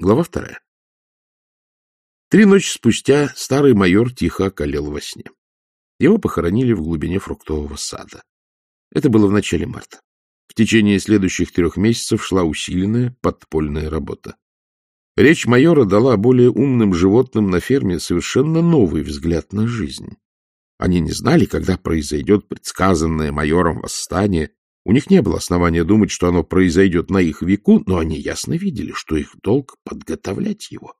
Глава вторая. Три ночи спустя старый майор тихо околел во сне. Его похоронили в глубине фруктового сада. Это было в начале марта. В течение следующих трех месяцев шла усиленная подпольная работа. Речь майора дала более умным животным на ферме совершенно новый взгляд на жизнь. Они не знали, когда произойдет предсказанное майором восстание, у них не было основания думать, что оно произойдет на их веку, но они ясно видели, что их долг — подготовлять его.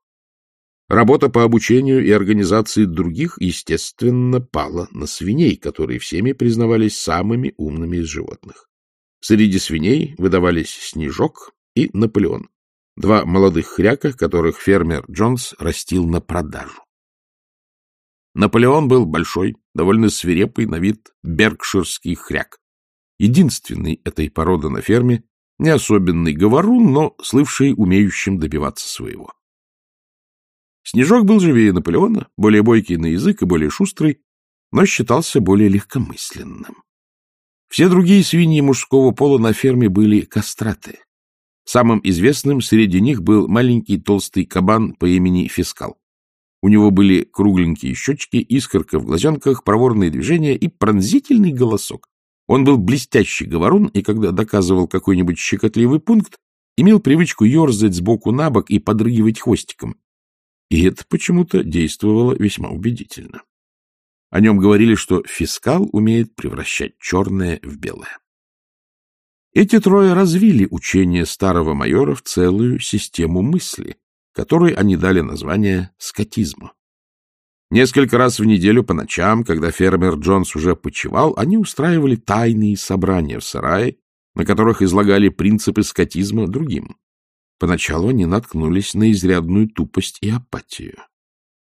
Работа по обучению и организации других, естественно, пала на свиней, которые всеми признавались самыми умными из животных. Среди свиней выдавались Снежок и Наполеон, два молодых хряка, которых фермер Джонс растил на продажу. Наполеон был большой, довольно свирепый на вид беркширский хряк единственный этой породы на ферме, не особенный говорун, но слывший умеющим добиваться своего. Снежок был живее Наполеона, более бойкий на язык и более шустрый, но считался более легкомысленным. Все другие свиньи мужского пола на ферме были кастраты. Самым известным среди них был маленький толстый кабан по имени Фискал. У него были кругленькие щечки, искорка в глазенках, проворные движения и пронзительный голосок. Он был блестящий говорун, и когда доказывал какой-нибудь щекотливый пункт, имел привычку ерзать сбоку на бок и подрыгивать хвостиком. И это почему-то действовало весьма убедительно. О нем говорили, что фискал умеет превращать черное в белое. Эти трое развили учение старого майора в целую систему мысли, которой они дали название скотизма. Несколько раз в неделю по ночам, когда фермер Джонс уже почевал, они устраивали тайные собрания в сарае, на которых излагали принципы скотизма другим. Поначалу они наткнулись на изрядную тупость и апатию.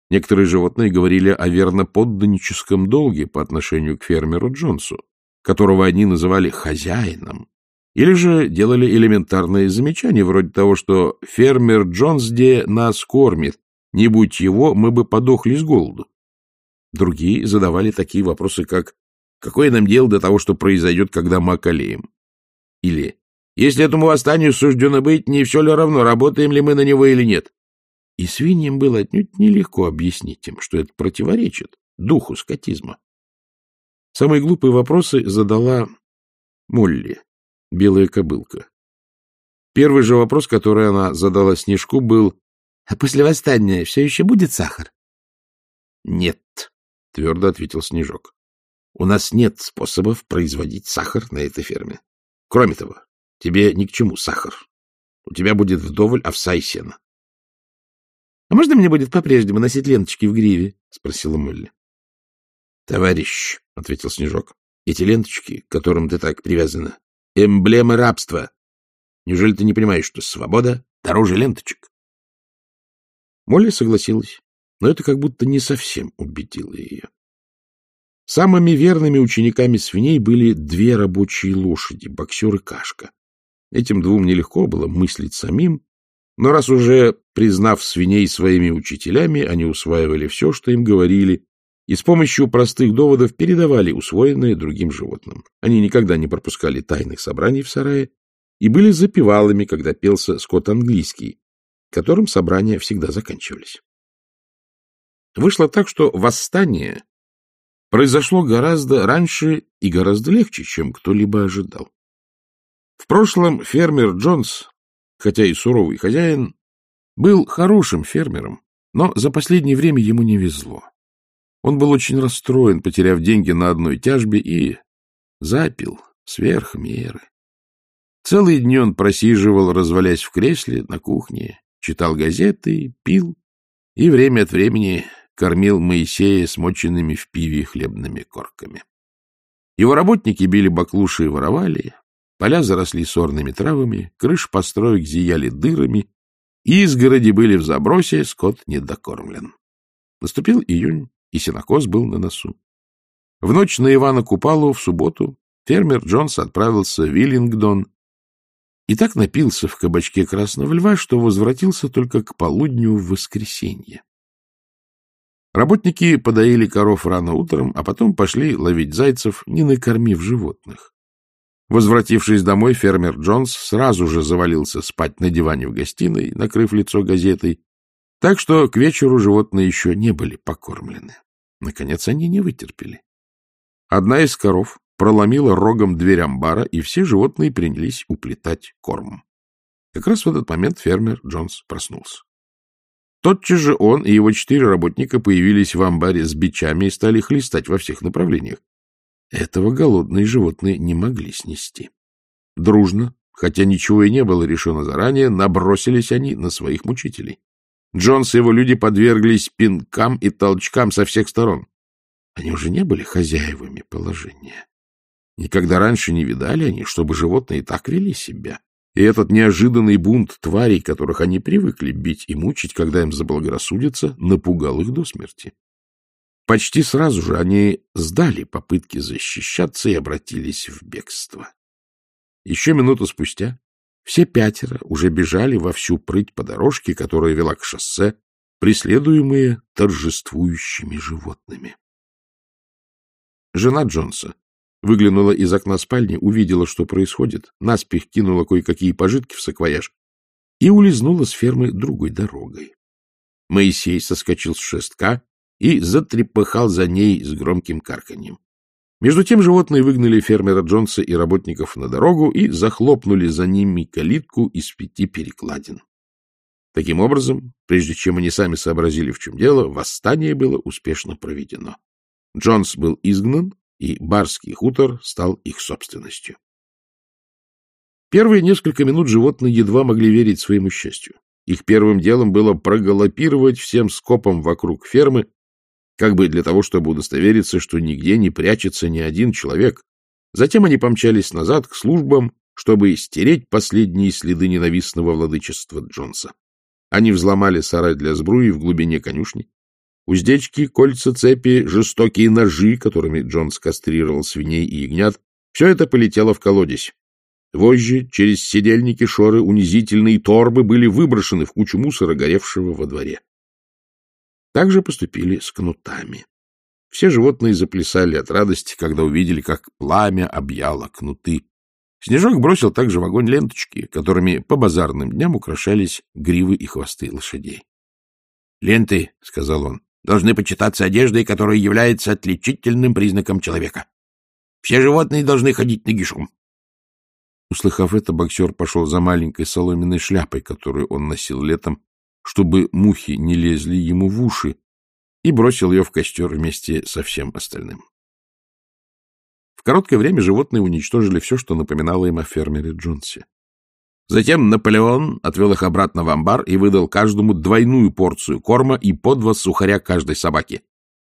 Некоторые животные говорили о верноподданническом долге по отношению к фермеру Джонсу, которого они называли хозяином, или же делали элементарные замечания, вроде того, что фермер Джонс где нас кормит, не будь его, мы бы подохли с голоду. Другие задавали такие вопросы, как «Какое нам дело до того, что произойдет, когда мы околеем?» Или «Если этому восстанию суждено быть, не все ли равно, работаем ли мы на него или нет?» И свиньям было отнюдь нелегко объяснить им, что это противоречит духу скотизма. Самые глупые вопросы задала Молли, белая кобылка. Первый же вопрос, который она задала Снежку, был а после восстания все еще будет сахар? — Нет, — твердо ответил Снежок. — У нас нет способов производить сахар на этой ферме. Кроме того, тебе ни к чему сахар. У тебя будет вдоволь овса и сена. — А можно мне будет по-прежнему носить ленточки в гриве? — спросила Молли. — Товарищ, — ответил Снежок, — эти ленточки, к которым ты так привязана, — эмблемы рабства. Неужели ты не понимаешь, что свобода дороже ленточек? Молли согласилась, но это как будто не совсем убедило ее. Самыми верными учениками свиней были две рабочие лошади, боксер и кашка. Этим двум нелегко было мыслить самим, но раз уже признав свиней своими учителями, они усваивали все, что им говорили, и с помощью простых доводов передавали усвоенное другим животным. Они никогда не пропускали тайных собраний в сарае и были запевалами, когда пелся скот английский, которым собрания всегда заканчивались. Вышло так, что восстание произошло гораздо раньше и гораздо легче, чем кто-либо ожидал. В прошлом фермер Джонс, хотя и суровый хозяин, был хорошим фермером, но за последнее время ему не везло. Он был очень расстроен, потеряв деньги на одной тяжбе, и запил сверх меры. Целые дни он просиживал, развалясь в кресле на кухне, читал газеты, пил и время от времени кормил Моисея смоченными в пиве хлебными корками. Его работники били баклуши и воровали, поля заросли сорными травами, крыш построек зияли дырами, изгороди были в забросе, скот недокормлен. Наступил июнь, и сенокос был на носу. В ночь на Ивана Купалу в субботу фермер Джонс отправился в Виллингдон и так напился в кабачке Красного Льва, что возвратился только к полудню в воскресенье. Работники подоили коров рано утром, а потом пошли ловить зайцев, не накормив животных. Возвратившись домой, фермер Джонс сразу же завалился спать на диване в гостиной, накрыв лицо газетой, так что к вечеру животные еще не были покормлены. Наконец они не вытерпели. Одна из коров проломила рогом дверь амбара, и все животные принялись уплетать корм. Как раз в этот момент фермер Джонс проснулся. Тотчас же он и его четыре работника появились в амбаре с бичами и стали хлестать во всех направлениях. Этого голодные животные не могли снести. Дружно, хотя ничего и не было решено заранее, набросились они на своих мучителей. Джонс и его люди подверглись пинкам и толчкам со всех сторон. Они уже не были хозяевами положения. Никогда раньше не видали они, чтобы животные так вели себя. И этот неожиданный бунт тварей, которых они привыкли бить и мучить, когда им заблагорассудится, напугал их до смерти. Почти сразу же они сдали попытки защищаться и обратились в бегство. Еще минуту спустя все пятеро уже бежали во всю прыть по дорожке, которая вела к шоссе, преследуемые торжествующими животными. Жена Джонса выглянула из окна спальни, увидела, что происходит, наспех кинула кое-какие пожитки в саквояж и улизнула с фермы другой дорогой. Моисей соскочил с шестка и затрепыхал за ней с громким карканьем. Между тем животные выгнали фермера Джонса и работников на дорогу и захлопнули за ними калитку из пяти перекладин. Таким образом, прежде чем они сами сообразили, в чем дело, восстание было успешно проведено. Джонс был изгнан, и барский хутор стал их собственностью. Первые несколько минут животные едва могли верить своему счастью. Их первым делом было проголопировать всем скопом вокруг фермы, как бы для того, чтобы удостовериться, что нигде не прячется ни один человек. Затем они помчались назад к службам, чтобы стереть последние следы ненавистного владычества Джонса. Они взломали сарай для сбруи в глубине конюшни, Уздечки, кольца, цепи, жестокие ножи, которыми Джонс кастрировал свиней и ягнят, все это полетело в колодец. Вожжи, через сидельники, шоры, унизительные торбы были выброшены в кучу мусора, горевшего во дворе. Так же поступили с кнутами. Все животные заплясали от радости, когда увидели, как пламя объяло кнуты. Снежок бросил также в огонь ленточки, которыми по базарным дням украшались гривы и хвосты лошадей. — Ленты, — сказал он, должны почитаться одеждой, которая является отличительным признаком человека. Все животные должны ходить нагишом. Услыхав это, боксер пошел за маленькой соломенной шляпой, которую он носил летом, чтобы мухи не лезли ему в уши, и бросил ее в костер вместе со всем остальным. В короткое время животные уничтожили все, что напоминало им о фермере Джонсе. Затем Наполеон отвел их обратно в амбар и выдал каждому двойную порцию корма и по два сухаря каждой собаки.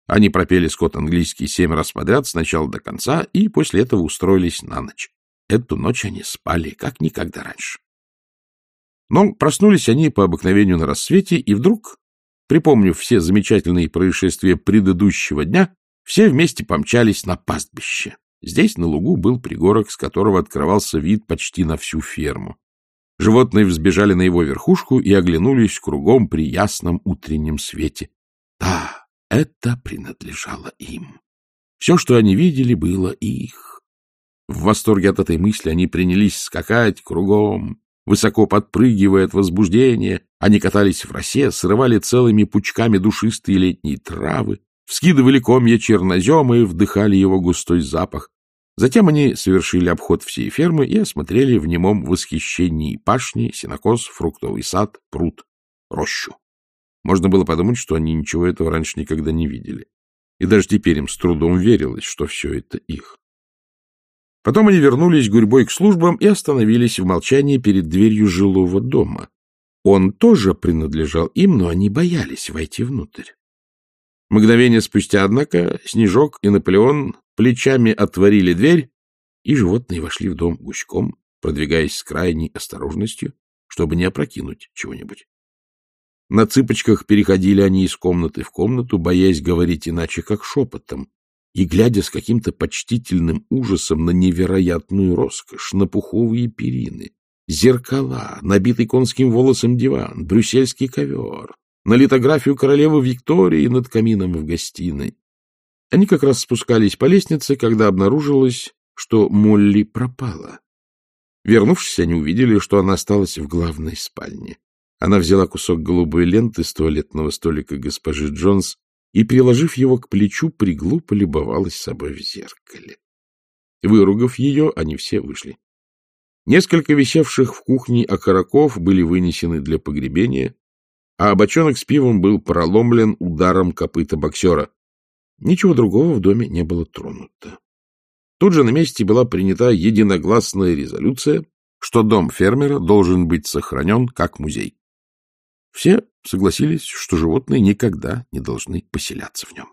Они пропели скот английский семь раз подряд, с начала до конца, и после этого устроились на ночь. Эту ночь они спали, как никогда раньше. Но проснулись они по обыкновению на рассвете, и вдруг, припомнив все замечательные происшествия предыдущего дня, все вместе помчались на пастбище. Здесь на лугу был пригорок, с которого открывался вид почти на всю ферму. Животные взбежали на его верхушку и оглянулись кругом при ясном утреннем свете. Да, это принадлежало им. Все, что они видели, было их. В восторге от этой мысли они принялись скакать кругом, высоко подпрыгивая от возбуждения. Они катались в росе, срывали целыми пучками душистые летние травы, вскидывали комья чернозема и вдыхали его густой запах. Затем они совершили обход всей фермы и осмотрели в немом восхищении пашни, сенокос, фруктовый сад, пруд, рощу. Можно было подумать, что они ничего этого раньше никогда не видели. И даже теперь им с трудом верилось, что все это их. Потом они вернулись гурьбой к службам и остановились в молчании перед дверью жилого дома. Он тоже принадлежал им, но они боялись войти внутрь. Мгновение спустя, однако, Снежок и Наполеон плечами отворили дверь, и животные вошли в дом гуськом, продвигаясь с крайней осторожностью, чтобы не опрокинуть чего-нибудь. На цыпочках переходили они из комнаты в комнату, боясь говорить иначе, как шепотом, и глядя с каким-то почтительным ужасом на невероятную роскошь, на пуховые перины, зеркала, набитый конским волосом диван, брюссельский ковер, на литографию королевы Виктории над камином в гостиной, они как раз спускались по лестнице, когда обнаружилось, что Молли пропала. Вернувшись, они увидели, что она осталась в главной спальне. Она взяла кусок голубой ленты с туалетного столика госпожи Джонс и, приложив его к плечу, приглупо любовалась собой в зеркале. Выругав ее, они все вышли. Несколько висевших в кухне окороков были вынесены для погребения, а бочонок с пивом был проломлен ударом копыта боксера. Ничего другого в доме не было тронуто. Тут же на месте была принята единогласная резолюция, что дом фермера должен быть сохранен как музей. Все согласились, что животные никогда не должны поселяться в нем.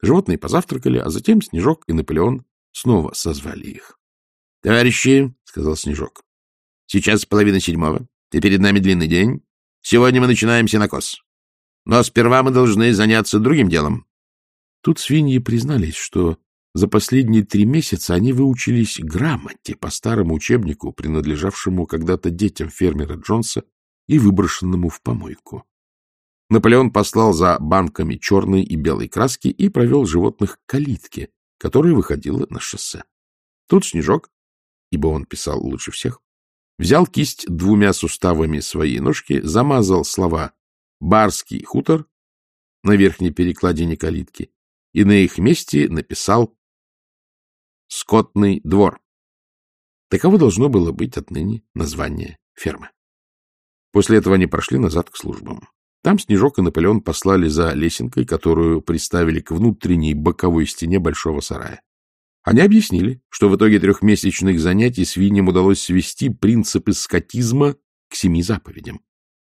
Животные позавтракали, а затем Снежок и Наполеон снова созвали их. — Товарищи, — сказал Снежок, — сейчас половина седьмого, и перед нами длинный день. Сегодня мы начинаем сенокос. Но сперва мы должны заняться другим делом. Тут свиньи признались, что за последние три месяца они выучились грамоте по старому учебнику, принадлежавшему когда-то детям фермера Джонса и выброшенному в помойку. Наполеон послал за банками черной и белой краски и провел животных к калитке, которая выходила на шоссе. Тут Снежок, ибо он писал лучше всех, взял кисть двумя суставами своей ножки, замазал слова «барский хутор» на верхней перекладине калитки и на их месте написал «скотный двор». Таково должно было быть отныне название фермы. После этого они прошли назад к службам. Там Снежок и Наполеон послали за лесенкой, которую приставили к внутренней боковой стене большого сарая. Они объяснили, что в итоге трехмесячных занятий свиньям удалось свести принципы скотизма к семи заповедям.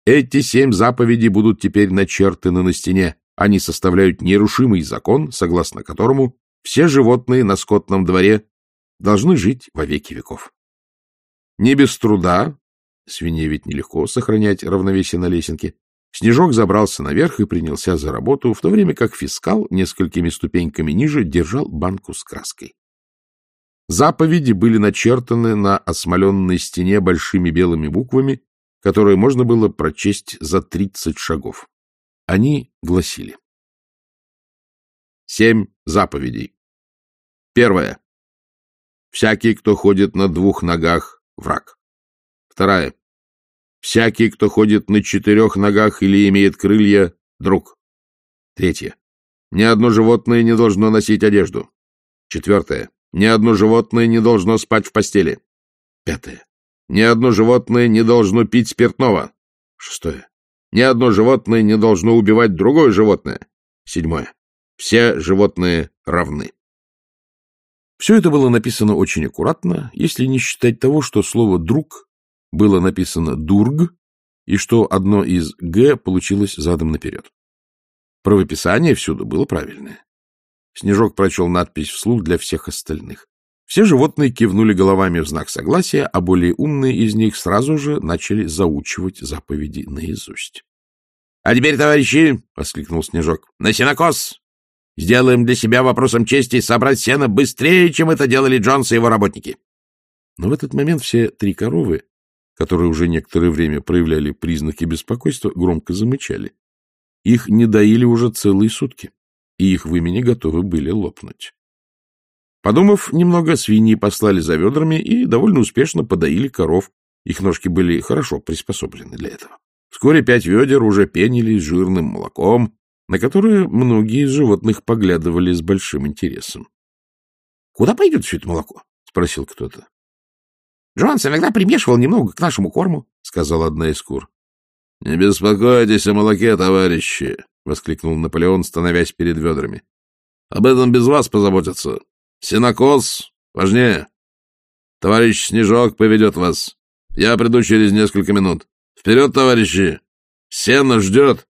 Эти семь заповедей будут теперь начертаны на стене. Они составляют нерушимый закон, согласно которому все животные на скотном дворе должны жить во веки веков. Не без труда Свинье ведь нелегко сохранять равновесие на лесенке. Снежок забрался наверх и принялся за работу, в то время как фискал несколькими ступеньками ниже держал банку с краской. Заповеди были начертаны на осмоленной стене большими белыми буквами, которые можно было прочесть за тридцать шагов. Они гласили. Семь заповедей. Первое. Всякий, кто ходит на двух ногах, враг. Вторая. Всякий, кто ходит на четырех ногах или имеет крылья, друг. Третье. Ни одно животное не должно носить одежду. Четвертое. Ни одно животное не должно спать в постели. Пятое. Ни одно животное не должно пить спиртного. Шестое. Ни одно животное не должно убивать другое животное. Седьмое. Все животные равны. Все это было написано очень аккуратно, если не считать того, что слово «друг» было написано «дург», и что одно из «г» получилось задом наперед. Правописание всюду было правильное. Снежок прочел надпись вслух для всех остальных. Все животные кивнули головами в знак согласия, а более умные из них сразу же начали заучивать заповеди наизусть. — А теперь, товарищи, — воскликнул Снежок, — на сенокос! Сделаем для себя вопросом чести собрать сено быстрее, чем это делали Джонс и его работники. Но в этот момент все три коровы которые уже некоторое время проявляли признаки беспокойства, громко замычали. Их не доили уже целые сутки, и их вымени готовы были лопнуть. Подумав немного, свиньи послали за ведрами и довольно успешно подоили коров. Их ножки были хорошо приспособлены для этого. Вскоре пять ведер уже пенились жирным молоком, на которое многие из животных поглядывали с большим интересом. — Куда пойдет все это молоко? — спросил кто-то. Джонс иногда примешивал немного к нашему корму, — сказала одна из кур. — Не беспокойтесь о молоке, товарищи, — воскликнул Наполеон, становясь перед ведрами. — Об этом без вас позаботятся. Синокос важнее. Товарищ Снежок поведет вас. Я приду через несколько минут. Вперед, товарищи! Сено ждет!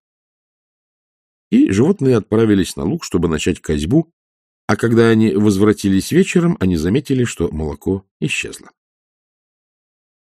И животные отправились на луг, чтобы начать козьбу, а когда они возвратились вечером, они заметили, что молоко исчезло.